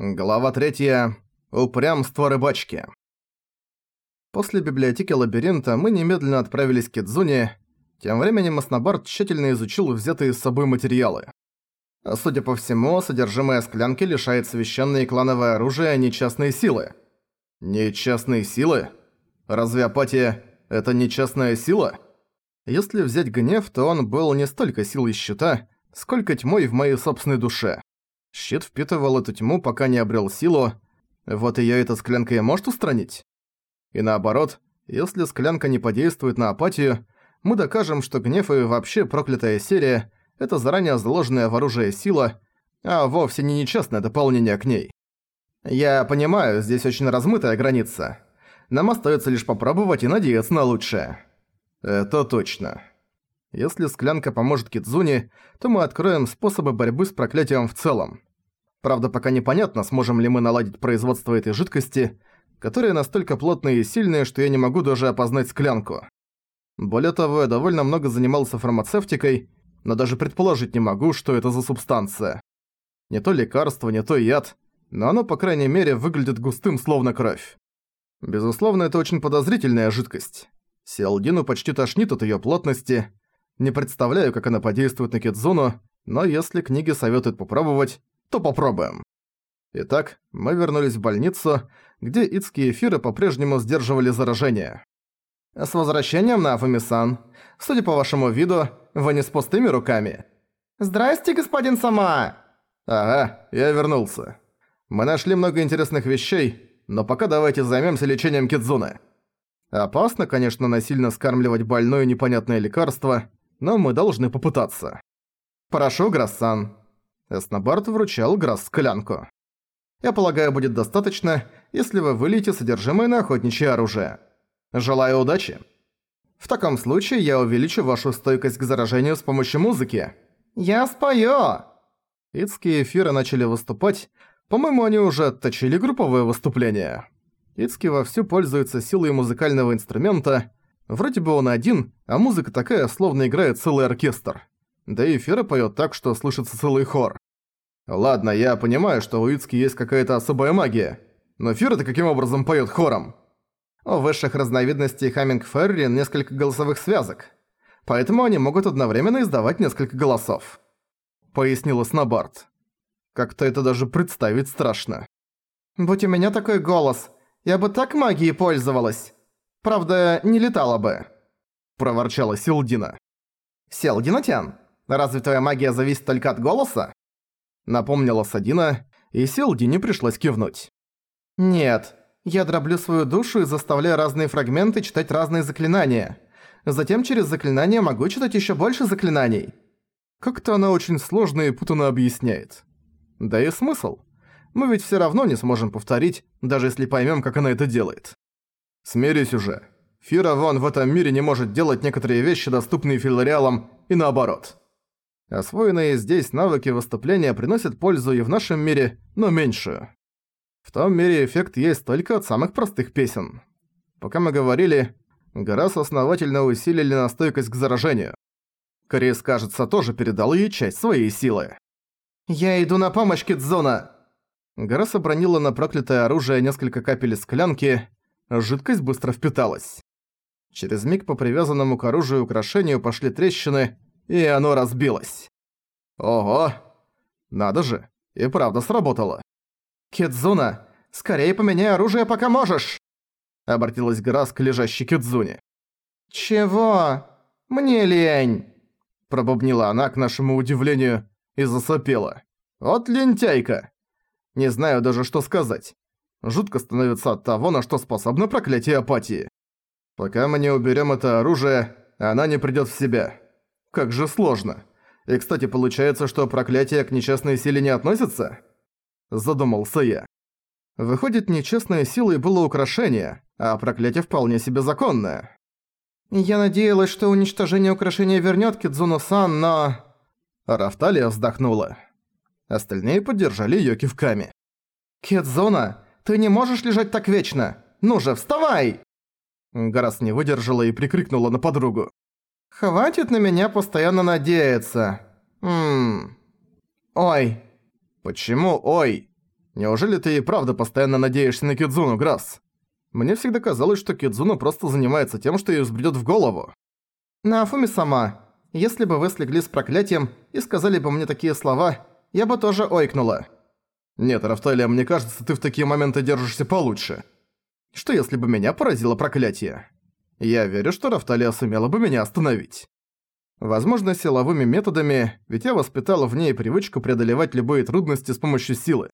Глава 3. Упрямство рыбачки. После библиотеки лабиринта мы немедленно отправились к Кидзуне. Тем временем Аснабард тщательно изучил взятые с собой материалы. Судя по всему, содержимое склянки лишает священное и клановое оружие нечестной силы. Нечестные силы? Разве апатия – это нечестная сила? Если взять гнев, то он был не столько силой щита, сколько тьмой в моей собственной душе. Щит впитывал эту тьму, пока не обрел силу. Вот её эта склянка и может устранить. И наоборот, если склянка не подействует на апатию, мы докажем, что гнев и вообще проклятая серия – это заранее заложенная в оружие сила, а вовсе не нечестное дополнение к ней. Я понимаю, здесь очень размытая граница. Нам остается лишь попробовать и надеяться на лучшее. Это точно. Если склянка поможет Кидзуне, то мы откроем способы борьбы с проклятием в целом. Правда, пока непонятно, сможем ли мы наладить производство этой жидкости, которая настолько плотная и сильная, что я не могу даже опознать склянку. Более того, я довольно много занимался фармацевтикой, но даже предположить не могу, что это за субстанция. Не то лекарство, не то яд, но оно, по крайней мере, выглядит густым, словно кровь. Безусловно, это очень подозрительная жидкость. Сиалдину почти тошнит от её плотности, не представляю, как она подействует на Кидзуну, но если книги советуют попробовать, то попробуем. Итак, мы вернулись в больницу, где ицкие эфиры по-прежнему сдерживали заражение. «С возвращением, Нафуми-сан. Судя по вашему виду, вы не с пустыми руками». «Здрасте, господин Сама!» «Ага, я вернулся. Мы нашли много интересных вещей, но пока давайте займемся лечением Кидзуны». Опасно, конечно, насильно скармливать больное непонятное лекарство, но мы должны попытаться. Прошу, Грассан. Эснобард вручал Грасс склянку. Я полагаю, будет достаточно, если вы выльете содержимое на охотничье оружие. Желаю удачи. В таком случае я увеличу вашу стойкость к заражению с помощью музыки. Я спою! Ицкие эфиры начали выступать. По-моему, они уже отточили групповое выступление. Ицки вовсю пользуется силой музыкального инструмента, Вроде бы он один, а музыка такая, словно играет целый оркестр. Да и Фера поёт так, что слышится целый хор. Ладно, я понимаю, что у Ицки есть какая-то особая магия. Но Фера-то каким образом поёт хором? У высших разновидностей Хамминг Ферри несколько голосовых связок. Поэтому они могут одновременно издавать несколько голосов. Пояснила Снобард. Как-то это даже представить страшно. «Будь у меня такой голос, я бы так магией пользовалась!» Правда, не летала бы», – проворчала Силдина. «Селдина-тян, разве твоя магия зависит только от голоса?» Напомнила Садина, и Селдине пришлось кивнуть. «Нет, я дроблю свою душу и заставляю разные фрагменты читать разные заклинания. Затем через заклинания могу читать ещё больше заклинаний». Как-то она очень сложно и путанно объясняет. Да и смысл. Мы ведь всё равно не сможем повторить, даже если поймём, как она это делает. Смирись уже. Фира Вон в этом мире не может делать некоторые вещи, доступные филариалам, и наоборот. Освоенные здесь навыки выступления приносят пользу и в нашем мире, но меньшую. В том мире эффект есть только от самых простых песен. Пока мы говорили, Гарас основательно усилили настойкость к заражению. Крис, кажется, тоже передал ей часть своей силы. «Я иду на помощь, Кидзуна!» Гарас обронила на проклятое оружие несколько капель склянки, жидкость быстро впиталась. Через миг по привязанному к оружию украшению пошли трещины, и оно разбилось. Ого! Надо же, и правда сработало. «Кидзуна, скорее поменяй оружие, пока можешь!» Обратилась Грас к лежащей Кидзуне. «Чего? Мне лень!» Пробубнила она к нашему удивлению и засопела. «Вот лентяйка!» Не знаю даже, что сказать. Жутко становится от того, на что способно проклятие апатии. Пока мы не уберем это оружие, она не придёт в себя. Как же сложно. И, кстати, получается, что проклятие к нечестной силе не относится? Задумался я. Выходит, нечестной силой было украшение, а проклятие вполне себе законное. Я надеялась, что уничтожение украшения вернёт Кидзуно-сан, но... Рафталия вздохнула. Остальные поддержали её кивками. «Кидзуна, ты не можешь лежать так вечно! Ну же, вставай!» Гарас не выдержала и прикрикнула на подругу. «Хватит на меня постоянно надеяться. Ммм... Ой. Почему ой? Неужели ты и правда постоянно надеешься на Кидзуну, Грасс? Мне всегда казалось, что Кидзуна просто занимается тем, что ей взбредёт в голову. Нафуми сама, если бы вы слегли с проклятием и сказали бы мне такие слова, я бы тоже ойкнула. Нет, Рафталия, мне кажется, ты в такие моменты держишься получше. Что если бы меня поразило проклятие? Я верю, что Рафталия сумела бы меня остановить. Возможно, силовыми методами, ведь я воспитала в ней привычку преодолевать любые трудности с помощью силы.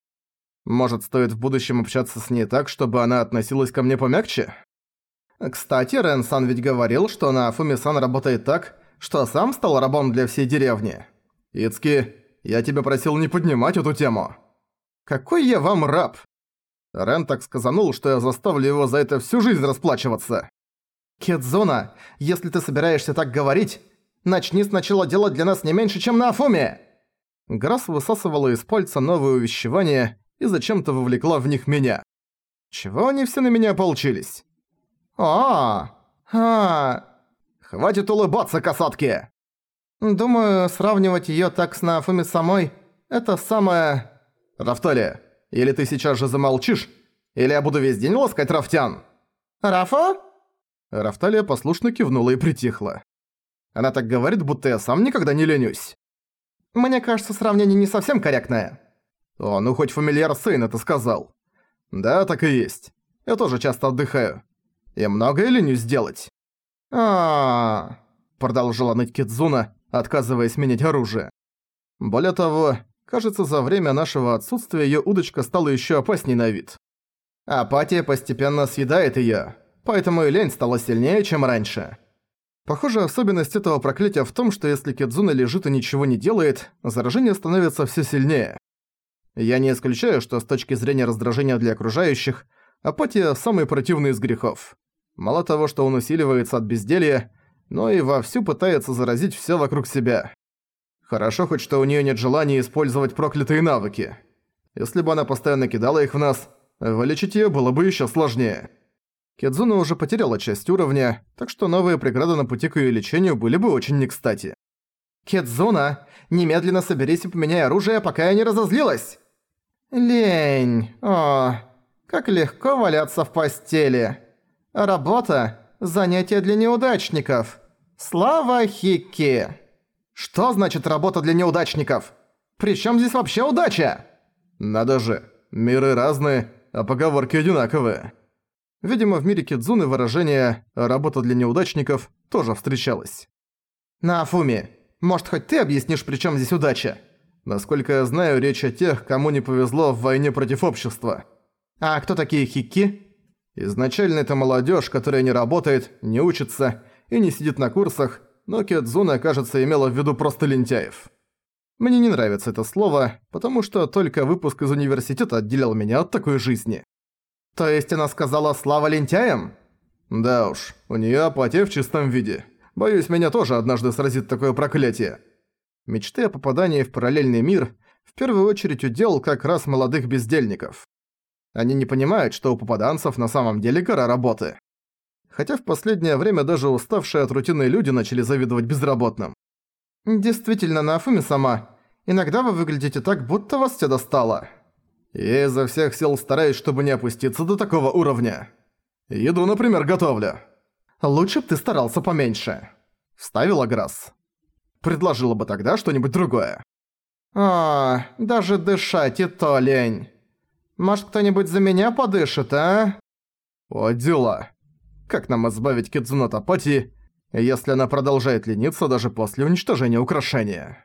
Может, стоит в будущем общаться с ней так, чтобы она относилась ко мне помягче? Кстати, Рен-сан ведь говорил, что на Фуми-сан работает так, что сам стал рабом для всей деревни. Ицки, я тебя просил не поднимать эту тему. Какой я вам раб? Рен так сказанул, что я заставлю его за это всю жизнь расплачиваться. Кедзуна, если ты собираешься так говорить, начни сначала делать для нас не меньше, чем на Афуме. Грасс высасывала из пальца новые увещевания и зачем-то вовлекла в них меня. Чего они все на меня получились? А, а, хватит улыбаться, касатки. Думаю, сравнивать её так с Нафуми самой – это самое... Рафталия, или ты сейчас же замолчишь, или я буду весь день ласкать Рафтян. Рафа? Рафталия послушно кивнула и притихла. Она так говорит, будто я сам никогда не ленюсь. Мне кажется, сравнение не совсем корректное. О, ну хоть фамильяр Сейн это сказал. Да, так и есть. Я тоже часто отдыхаю. И многое ленюсь сделать. а, -а, -а продолжила ныть Кидзуна, отказываясь менять оружие. Более того, кажется, за время нашего отсутствия её удочка стала ещё опасней на вид. Апатия постепенно съедает её, поэтому и лень стала сильнее, чем раньше. Похоже, особенность этого проклятия в том, что если Кидзуна лежит и ничего не делает, заражение становится всё сильнее. Я не исключаю, что с точки зрения раздражения для окружающих, апатия – самый противный из грехов. Мало того, что он усиливается от безделья, но и вовсю пытается заразить всё вокруг себя. Хорошо хоть, что у неё нет желания использовать проклятые навыки. Если бы она постоянно кидала их в нас, вылечить её было бы ещё сложнее. Кедзуна уже потеряла часть уровня, так что новые преграды на пути к её лечению были бы очень не кстати. «Кедзуна, немедленно соберись и поменяй оружие, пока я не разозлилась!» Лень. О, как легко валяться в постели. Работа – занятие для неудачников. Слава Хикки. Что значит работа для неудачников? Причем здесь вообще удача? Надо же, миры разные, а поговорки одинаковые. Видимо, в мире Кидзуны выражение «работа для неудачников» тоже встречалось. Нафуми, может хоть ты объяснишь, при чем здесь удача? Насколько я знаю, речь о тех, кому не повезло в войне против общества. А кто такие хикки? Изначально это молодежь, которая не работает, не учится и не сидит на курсах, но Кедзуна, кажется, имела в виду просто лентяев. Мне не нравится это слово, потому что только выпуск из университета отделял меня от такой жизни. То есть она сказала «слава лентяям»? Да уж, у неё апатия в чистом виде. Боюсь, меня тоже однажды сразит такое проклятие. Мечты о попадании в параллельный мир в первую очередь удел как раз молодых бездельников. Они не понимают, что у попаданцев на самом деле гора работы. Хотя в последнее время даже уставшие от рутины люди начали завидовать безработным. Действительно, Нафуми сама, иногда вы выглядите так, будто вас все достало. Я изо всех сил стараюсь, чтобы не опуститься до такого уровня. Еду, например, готовлю. Лучше б ты старался поменьше. Вставила Грасс предложила бы тогда что-нибудь другое. «А, даже дышать и то лень. Может, кто-нибудь за меня подышит, а?» «О, дела. Как нам избавить Кидзуна от апатии, если она продолжает лениться даже после уничтожения украшения?»